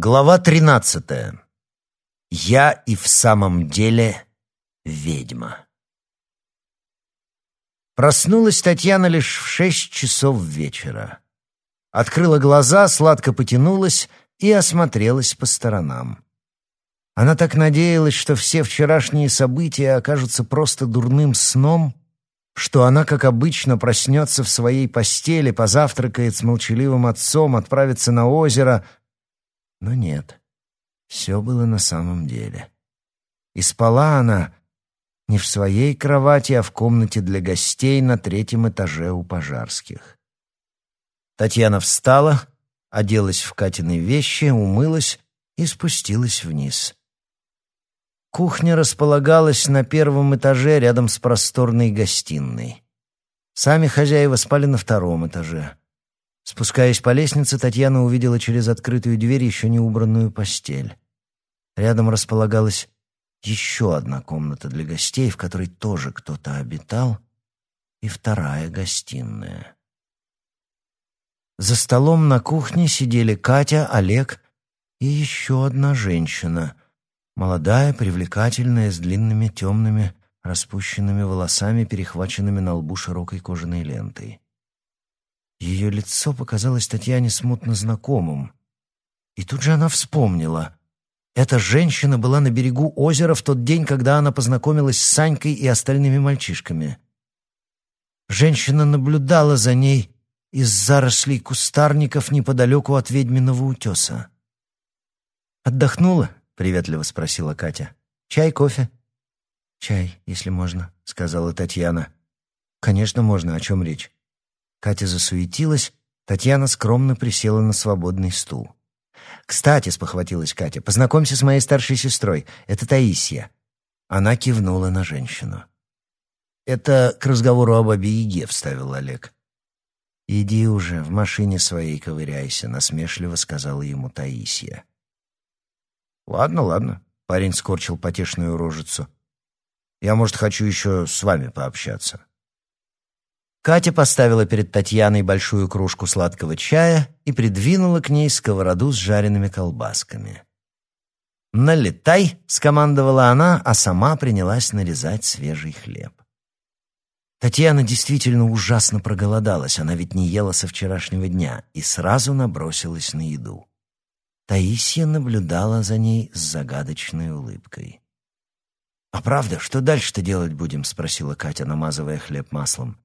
Глава тринадцатая. Я и в самом деле ведьма. Проснулась Татьяна лишь в шесть часов вечера. Открыла глаза, сладко потянулась и осмотрелась по сторонам. Она так надеялась, что все вчерашние события окажутся просто дурным сном, что она, как обычно, проснется в своей постели, позавтракает с молчаливым отцом, отправится на озеро — но нет, все было на самом деле. И спала она не в своей кровати, а в комнате для гостей на третьем этаже у пожарских. Татьяна встала, оделась в Катины вещи, умылась и спустилась вниз. Кухня располагалась на первом этаже рядом с просторной гостиной. Сами хозяева спали на втором этаже. Спускаясь по лестнице, Татьяна увидела через открытую дверь еще не убранную постель. Рядом располагалась еще одна комната для гостей, в которой тоже кто-то обитал, и вторая гостиная. За столом на кухне сидели Катя, Олег и еще одна женщина, молодая, привлекательная, с длинными темными распущенными волосами, перехваченными на лбу широкой кожаной лентой. Ее лицо показалось Татьяне смутно знакомым. И тут же она вспомнила. Эта женщина была на берегу озера в тот день, когда она познакомилась с Санькой и остальными мальчишками. Женщина наблюдала за ней из зарослей кустарников неподалеку от ведьминого утеса. «Отдохнула?» — приветливо спросила Катя. «Чай, кофе?» «Чай, если можно», — сказала Татьяна. «Конечно, можно. О чем речь?» Катя засуетилась, Татьяна скромно присела на свободный стул. «Кстати», — спохватилась Катя, — «познакомься с моей старшей сестрой. Это Таисия». Она кивнула на женщину. «Это к разговору об Абе-Яге», — вставил Олег. «Иди уже, в машине своей ковыряйся», — насмешливо сказала ему Таисия. «Ладно, ладно», — парень скорчил потешную рожицу. «Я, может, хочу еще с вами пообщаться». Катя поставила перед Татьяной большую кружку сладкого чая и придвинула к ней сковороду с жареными колбасками. «Налетай!» — скомандовала она, а сама принялась нарезать свежий хлеб. Татьяна действительно ужасно проголодалась, она ведь не ела со вчерашнего дня, и сразу набросилась на еду. Таисия наблюдала за ней с загадочной улыбкой. «А правда, что дальше-то делать будем?» — спросила Катя, намазывая хлеб маслом.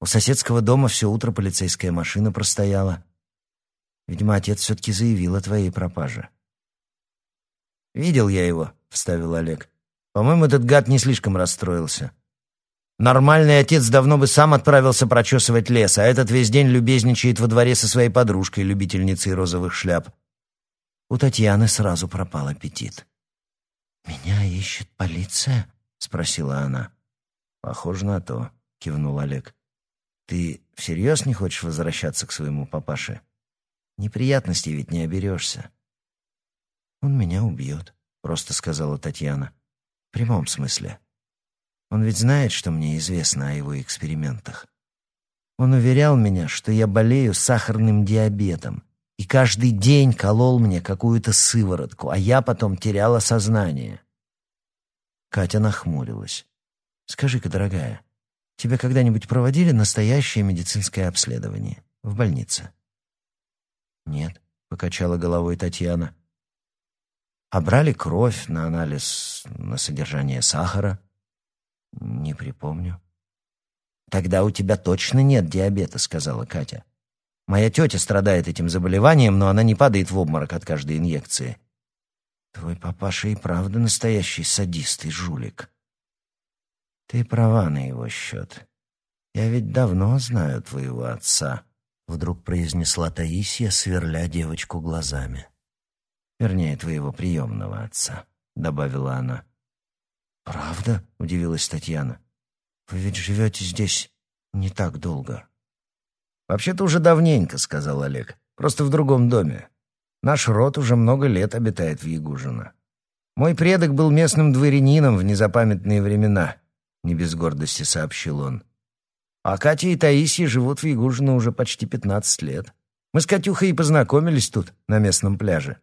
У соседского дома все утро полицейская машина простояла. Видимо, отец все-таки заявил о твоей пропаже. «Видел я его», — вставил Олег. «По-моему, этот гад не слишком расстроился. Нормальный отец давно бы сам отправился прочесывать лес, а этот весь день любезничает во дворе со своей подружкой, любительницей розовых шляп». У Татьяны сразу пропал аппетит. «Меня ищет полиция?» — спросила она. «Похоже на то», — кивнул Олег. Ты всерьез не хочешь возвращаться к своему папаше? Неприятностей ведь не оберешься. Он меня убьет, просто сказала Татьяна. В прямом смысле. Он ведь знает, что мне известно о его экспериментах. Он уверял меня, что я болею сахарным диабетом, и каждый день колол мне какую-то сыворотку, а я потом теряла сознание. Катя нахмурилась. «Скажи-ка, дорогая, Тебя когда-нибудь проводили настоящее медицинское обследование в больнице? Нет, покачала головой Татьяна. А брали кровь на анализ на содержание сахара? Не припомню. Тогда у тебя точно нет диабета, сказала Катя. Моя тетя страдает этим заболеванием, но она не падает в обморок от каждой инъекции. Твой папаша и правда настоящий садист и жулик. Ты права на его счет. Я ведь давно знаю твоего отца, вдруг произнесла Таисия, сверля девочку глазами. Вернее, твоего приемного отца, добавила она. Правда? удивилась Татьяна. Вы ведь живете здесь не так долго. Вообще-то уже давненько, сказал Олег. Просто в другом доме. Наш род уже много лет обитает в Ягужино. Мой предок был местным дворянином в незапамятные времена не без гордости сообщил он. А Катя и Таисия живут в Ягужино уже почти пятнадцать лет. Мы с Катюхой и познакомились тут, на местном пляже.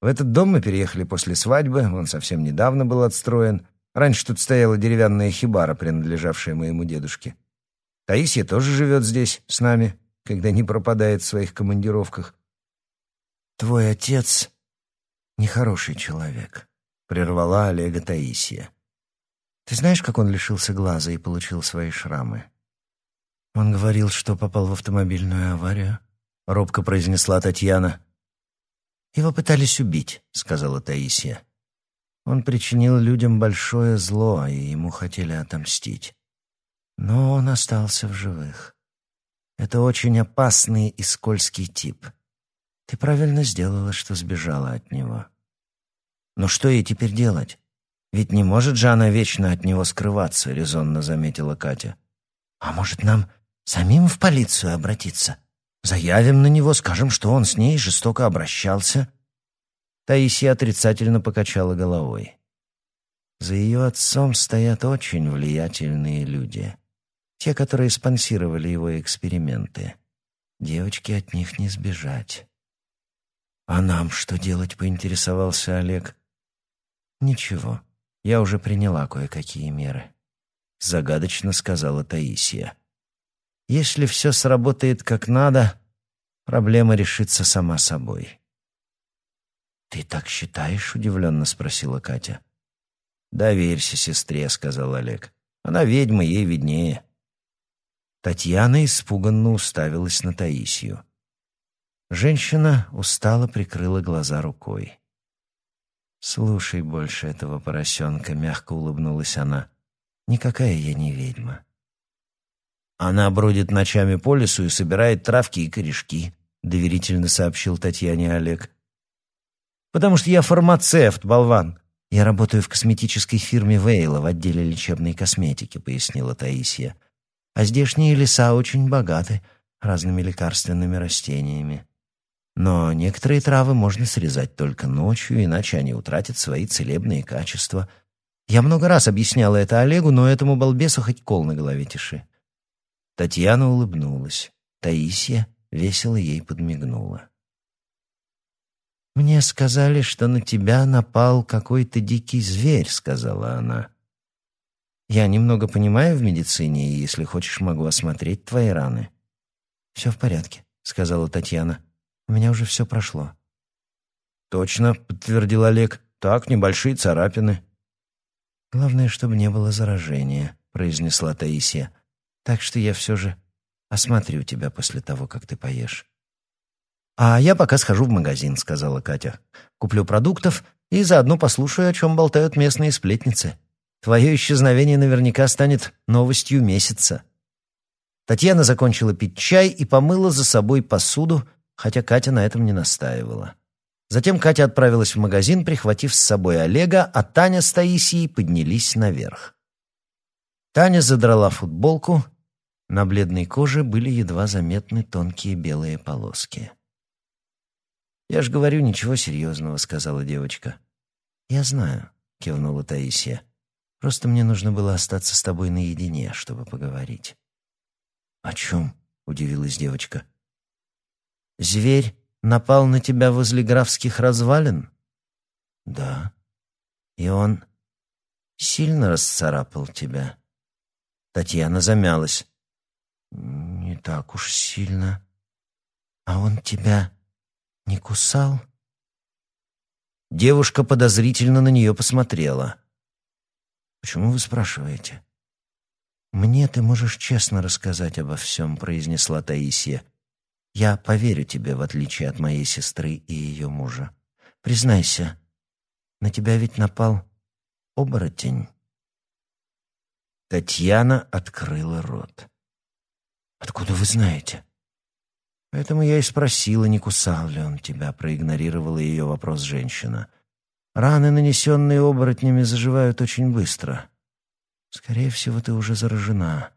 В этот дом мы переехали после свадьбы, он совсем недавно был отстроен. Раньше тут стояла деревянная хибара, принадлежавшая моему дедушке. Таисия тоже живет здесь, с нами, когда не пропадает в своих командировках. «Твой отец нехороший человек», — прервала Олега Таисия. «Ты знаешь, как он лишился глаза и получил свои шрамы?» «Он говорил, что попал в автомобильную аварию», — робко произнесла Татьяна. «Его пытались убить», — сказала Таисия. Он причинил людям большое зло, и ему хотели отомстить. Но он остался в живых. Это очень опасный и скользкий тип. Ты правильно сделала, что сбежала от него. Но что ей теперь делать? Ведь не может же она вечно от него скрываться, резонно заметила Катя. А может, нам самим в полицию обратиться? Заявим на него, скажем, что он с ней жестоко обращался. Таисия отрицательно покачала головой. За ее отцом стоят очень влиятельные люди. Те, которые спонсировали его эксперименты. Девочки от них не сбежать. «А нам что делать?» — поинтересовался Олег. «Ничего, я уже приняла кое-какие меры», — загадочно сказала Таисия. Если все сработает как надо, проблема решится сама собой. «Ты так считаешь?» — удивленно спросила Катя. «Доверься сестре», — сказал Олег. «Она ведьма, ей виднее». Татьяна испуганно уставилась на Таисию. Женщина устало прикрыла глаза рукой. «Слушай больше этого поросенка», — мягко улыбнулась она. «Никакая я не ведьма. Она бродит ночами по лесу и собирает травки и корешки, доверительно сообщил Татьяне Олег. Потому что я фармацевт, болван. Я работаю в косметической фирме Вейла в отделе лечебной косметики, пояснила Таисия. А здешние леса очень богаты разными лекарственными растениями. Но некоторые травы можно срезать только ночью, иначе они утратят свои целебные качества. Я много раз объясняла это Олегу, но этому балбесу хоть кол на голове тиши. Татьяна улыбнулась. Таисия весело ей подмигнула. «Мне сказали, что на тебя напал какой-то дикий зверь», — сказала она. «Я немного понимаю в медицине, и, если хочешь, могу осмотреть твои раны». «Все в порядке», — сказала Татьяна. «У меня уже все прошло». «Точно», — подтвердил Олег. «Так, небольшие царапины». «Главное, чтобы не было заражения», — произнесла Таисия. Так что я все же осмотрю тебя после того, как ты поешь. «А я пока схожу в магазин», — сказала Катя. «Куплю продуктов и заодно послушаю, о чем болтают местные сплетницы. Твое исчезновение наверняка станет новостью месяца». Татьяна закончила пить чай и помыла за собой посуду, хотя Катя на этом не настаивала. Затем Катя отправилась в магазин, прихватив с собой Олега, а Таня с Таисией поднялись наверх. Таня задрала футболку на бледной коже были едва заметны тонкие белые полоски. «Я ж говорю, ничего серьезного», — сказала девочка. «Я знаю», — кивнула Таисия. «Просто мне нужно было остаться с тобой наедине, чтобы поговорить». «О чем?» — удивилась девочка. «Зверь напал на тебя возле графских развалин?» «Да». «И он сильно расцарапал тебя?» Татьяна замялась. «Не так уж сильно. А он тебя не кусал?» Девушка подозрительно на нее посмотрела. «Почему вы спрашиваете?» «Мне ты можешь честно рассказать обо всем», — произнесла Таисия. «Я поверю тебе, в отличие от моей сестры и ее мужа. Признайся, на тебя ведь напал оборотень». Татьяна открыла рот. Откуда вы знаете? Поэтому я и спросила, не кусал ли он тебя, проигнорировала ее вопрос женщина. Раны, нанесенные оборотнями, заживают очень быстро. Скорее всего, ты уже заражена.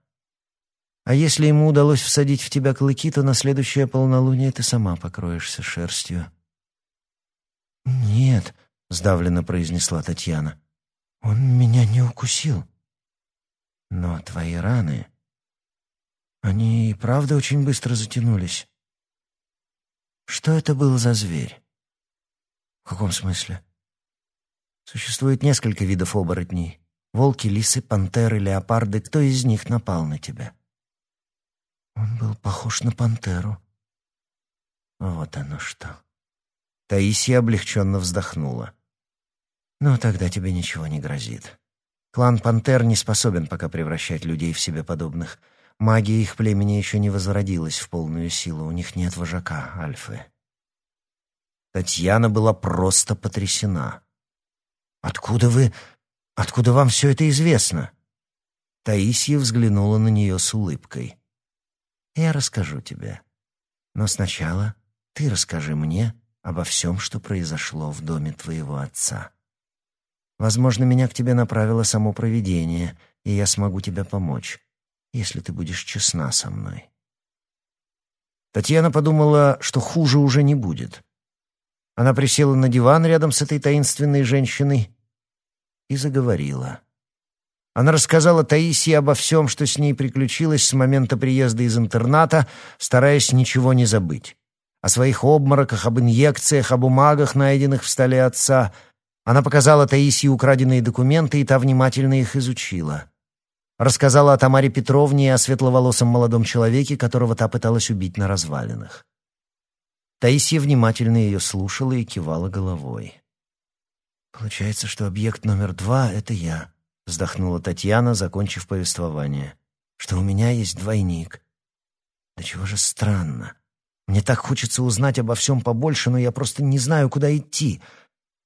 А если ему удалось всадить в тебя клыки, то на следующее полнолуние ты сама покроешься шерстью. «Нет», — сдавленно произнесла Татьяна, — «он меня не укусил». «Но твои раны они и правда очень быстро затянулись. Что это был за зверь? В каком смысле? Существует несколько видов оборотней. Волки, лисы, пантеры, леопарды. Кто из них напал на тебя? Он был похож на пантеру. Вот оно что. Таисия облегченно вздохнула. «Ну, тогда тебе ничего не грозит. Клан Пантер не способен пока превращать людей в себе подобных. Магия их племени еще не возродилась в полную силу, у них нет вожака, Альфы». Татьяна была просто потрясена. «Откуда вы... Откуда вам все это известно?» Таисия взглянула на нее с улыбкой. «Я расскажу тебе. Но сначала ты расскажи мне обо всем, что произошло в доме твоего отца. Возможно, меня к тебе направило само провидение, и я смогу тебе помочь, если ты будешь честна со мной». Татьяна подумала, что хуже уже не будет. Она присела на диван рядом с этой таинственной женщиной и заговорила. Она рассказала Таисии обо всем, что с ней приключилось с момента приезда из интерната, стараясь ничего не забыть о своих обмороках, об инъекциях, о бумагах, найденных в столе отца. Она показала Таисии украденные документы, и та внимательно их изучила. Рассказала о Тамаре Петровне и о светловолосом молодом человеке, которого та пыталась убить на развалинах. Таисия внимательно ее слушала и кивала головой. «Получается, что объект номер два — это я», — вздохнула Татьяна, закончив повествование. «Что у меня есть двойник. Да чего же странно. Мне так хочется узнать обо всем побольше, но я просто не знаю, куда идти.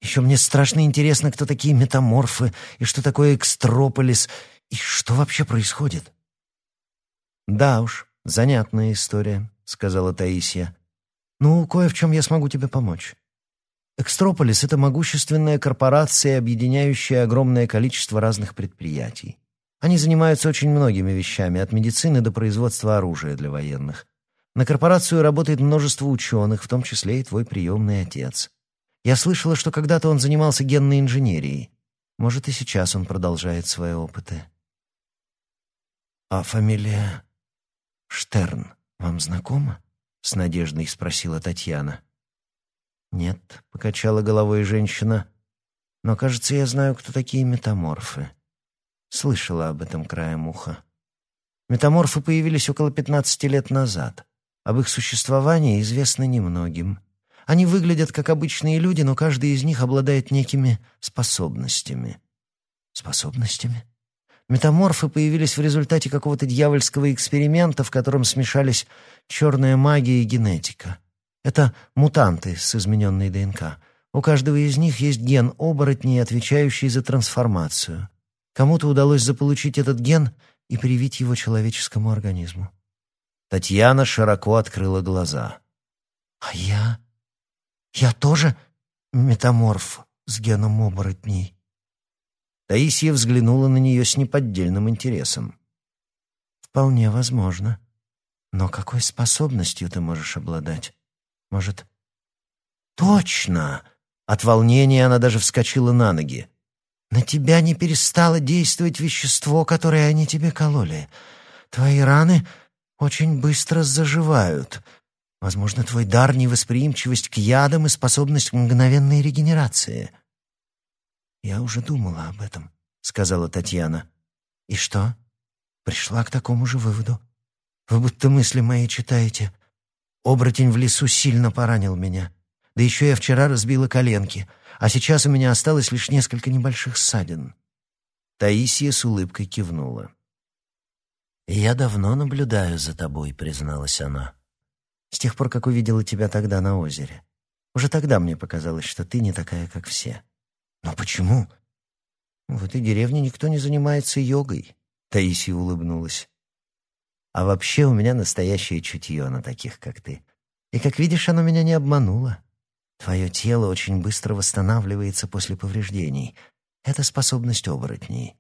Еще мне страшно интересно, кто такие метаморфы, и что такое экстрополис, и что вообще происходит. «Да уж, занятная история», — сказала Таисия. «Ну, кое в чем я смогу тебе помочь. Экстрополис — это могущественная корпорация, объединяющая огромное количество разных предприятий. Они занимаются очень многими вещами, от медицины до производства оружия для военных. На корпорацию работает множество ученых, в том числе и твой приемный отец. Я слышала, что когда-то он занимался генной инженерией. Может, и сейчас он продолжает свои опыты. «А фамилия Штерн вам знакома?» — с надеждой спросила Татьяна. «Нет», — покачала головой женщина. «Но, кажется, я знаю, кто такие метаморфы. Слышала об этом краем уха. Метаморфы появились около пятнадцати лет назад. Об их существовании известно немногим. Они выглядят как обычные люди, но каждый из них обладает некими способностями. Способностями? Метаморфы появились в результате какого-то дьявольского эксперимента, в котором смешались черная магия и генетика. Это мутанты с измененной ДНК. У каждого из них есть ген оборотней, отвечающий за трансформацию. Кому-то удалось заполучить этот ген и привить его человеческому организму. Татьяна широко открыла глаза. «А я? Я тоже метаморф с геном оборотней?» Таисия взглянула на нее с неподдельным интересом. «Вполне возможно. Но какой способностью ты можешь обладать? Может...» «Точно!» От волнения она даже вскочила на ноги. «На тебя не перестало действовать вещество, которое они тебе кололи. Твои раны очень быстро заживают. Возможно, твой дар — невосприимчивость к ядам и способность к мгновенной регенерации». «Я уже думала об этом», — сказала Татьяна. «И что?» «Пришла к такому же выводу. Вы будто мысли мои читаете. Оборотень в лесу сильно поранил меня. Да еще я вчера разбила коленки, а сейчас у меня осталось лишь несколько небольших ссадин». Таисия с улыбкой кивнула. «Я давно наблюдаю за тобой», — призналась она. «С тех пор, как увидела тебя тогда на озере. Уже тогда мне показалось, что ты не такая, как все». «Но почему?» «В этой деревне никто не занимается йогой», — Таисия улыбнулась. «А вообще у меня настоящее чутье на таких, как ты. И, как видишь, оно меня не обмануло. Твое тело очень быстро восстанавливается после повреждений. Это способность оборотней.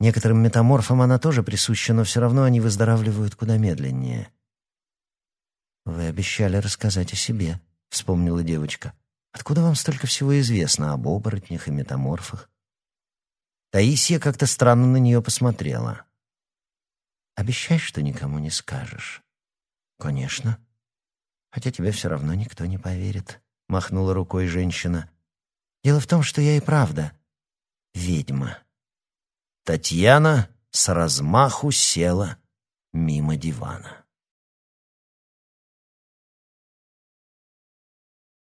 Некоторым метаморфам она тоже присуща, но все равно они выздоравливают куда медленнее. «Вы обещали рассказать о себе», — вспомнила девочка. «Откуда вам столько всего известно об оборотнях и метаморфах?» Таисия как-то странно на нее посмотрела. «Обещай, что никому не скажешь». «Конечно. Хотя тебе все равно никто не поверит», — махнула рукой женщина. Дело в том, что я и правда ведьма». Татьяна с размаху села мимо дивана.